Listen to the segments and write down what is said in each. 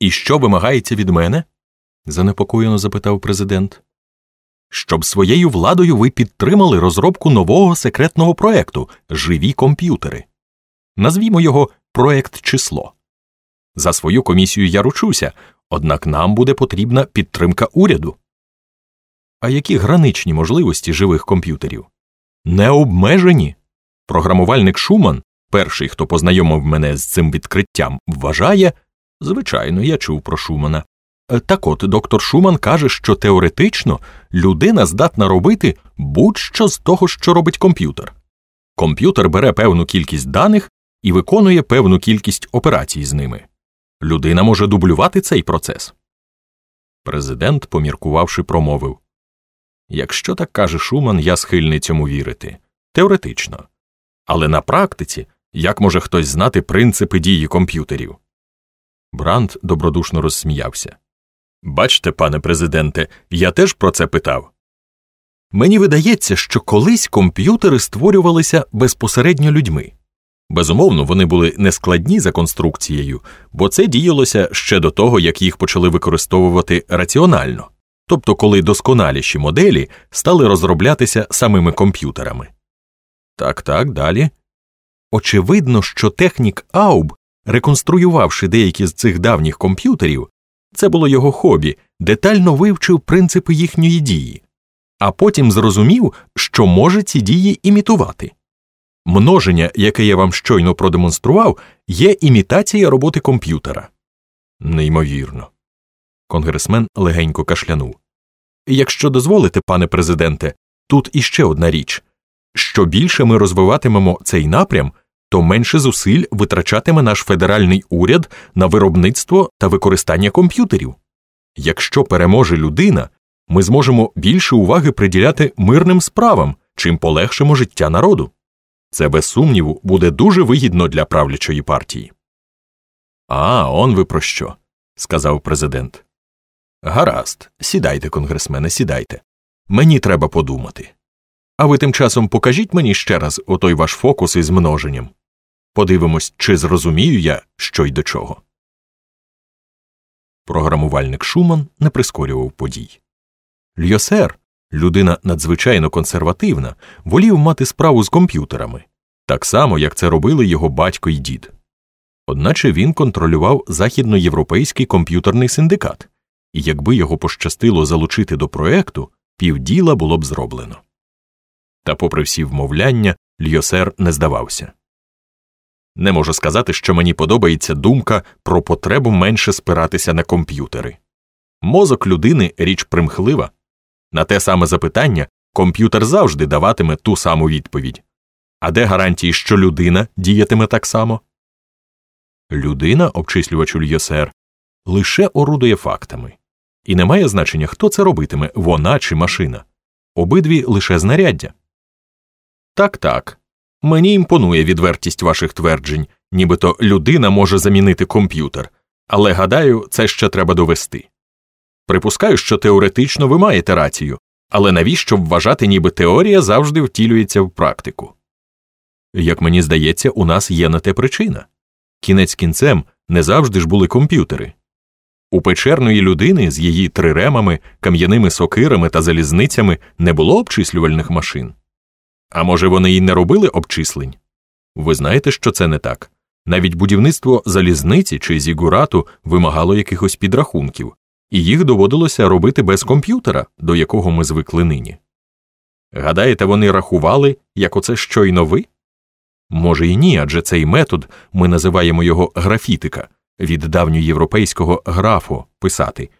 І що вимагається від мене? занепокоєно запитав президент. Щоб своєю владою ви підтримали розробку нового секретного проекту Живі комп'ютери. Назвімо його проект число. За свою комісію я ручуся, однак нам буде потрібна підтримка уряду. А які граничні можливості живих комп'ютерів? Необмежені. Програмувальник Шуман, перший, хто познайомив мене з цим відкриттям, вважає звичайно, я чув про Шумана. Е, так от доктор Шуман каже, що теоретично людина здатна робити будь-що з того, що робить комп'ютер. Комп'ютер бере певну кількість даних і виконує певну кількість операцій з ними. Людина може дублювати цей процес. Президент, поміркувавши, промовив Якщо так каже Шуман, я схильний цьому вірити. Теоретично. Але на практиці як може хтось знати принципи дії комп'ютерів? Бранд добродушно розсміявся. Бачте, пане президенте, я теж про це питав. Мені видається, що колись комп'ютери створювалися безпосередньо людьми. Безумовно, вони були нескладні за конструкцією, бо це діялося ще до того, як їх почали використовувати раціонально, тобто коли досконаліші моделі стали розроблятися самими комп'ютерами. Так, так, далі. Очевидно, що технік Ауб, реконструювавши деякі з цих давніх комп'ютерів, це було його хобі, детально вивчив принципи їхньої дії, а потім зрозумів, що може ці дії імітувати. Множення, яке я вам щойно продемонстрував, є імітація роботи комп'ютера. Неймовірно. Конгресмен легенько кашлянув. Якщо дозволите, пане президенте, тут іще одна річ що більше ми розвиватимемо цей напрям, то менше зусиль витрачатиме наш федеральний уряд на виробництво та використання комп'ютерів. Якщо переможе людина, ми зможемо більше уваги приділяти мирним справам, чим полегшимо життя народу. Це, без сумніву, буде дуже вигідно для правлячої партії. А, он ви про що? сказав президент. Гаразд, сідайте, конгресмене, сідайте. Мені треба подумати. А ви тим часом покажіть мені ще раз отой ваш фокус із множенням. Подивимось, чи зрозумію я, що й до чого. Програмувальник Шуман не прискорював подій. Льосер, людина надзвичайно консервативна, волів мати справу з комп'ютерами, так само, як це робили його батько й дід. Одначе він контролював західноєвропейський комп'ютерний синдикат, і якби його пощастило залучити до проекту, півділа було б зроблено. Та, попри всі вмовляння, Льосер не здавався. Не можу сказати, що мені подобається думка про потребу менше спиратися на комп'ютери. Мозок людини річ примхлива. На те саме запитання комп'ютер завжди даватиме ту саму відповідь. А де гарантії, що людина діятиме так само? Людина, обчислювачу Льосер, лише орудує фактами, і не має значення, хто це робитиме, вона чи машина. Обидві лише знаряддя. Так, так. Мені імпонує відвертість ваших тверджень, нібито людина може замінити комп'ютер, але гадаю, це ще треба довести. Припускаю, що теоретично ви маєте рацію, але навіщо вважати, ніби теорія завжди втілюється в практику? Як мені здається, у нас є на те причина кінець кінцем не завжди ж були комп'ютери. У печерної людини з її триремами, кам'яними сокирами та залізницями не було обчислювальних машин. А може, вони й не робили обчислень? Ви знаєте, що це не так. Навіть будівництво залізниці чи зігурату вимагало якихось підрахунків, і їх доводилося робити без комп'ютера, до якого ми звикли нині. Гадаєте, вони рахували, як оце щойно ви? Може, і ні, адже цей метод ми називаємо його графітика від давньоєвропейського графо писати,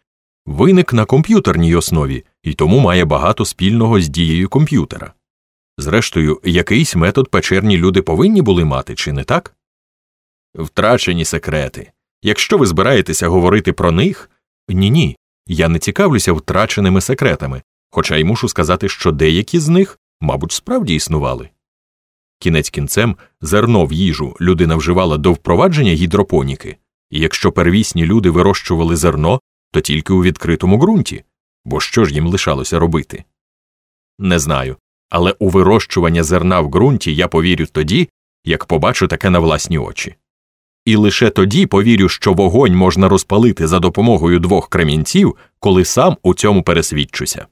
виник на комп'ютерній основі і тому має багато спільного з дією комп'ютера. Зрештою, якийсь метод печерні люди повинні були мати, чи не так? Втрачені секрети. Якщо ви збираєтеся говорити про них, ні ні. Я не цікавлюся втраченими секретами, хоча й мушу сказати, що деякі з них, мабуть, справді існували. Кінець кінцем зерно в їжу людина вживала до впровадження гідропоніки, і якщо первісні люди вирощували зерно, то тільки у відкритому ґрунті, бо що ж їм лишалося робити? Не знаю але у вирощування зерна в ґрунті я повірю тоді, як побачу таке на власні очі. І лише тоді повірю, що вогонь можна розпалити за допомогою двох кремінців, коли сам у цьому пересвідчуся.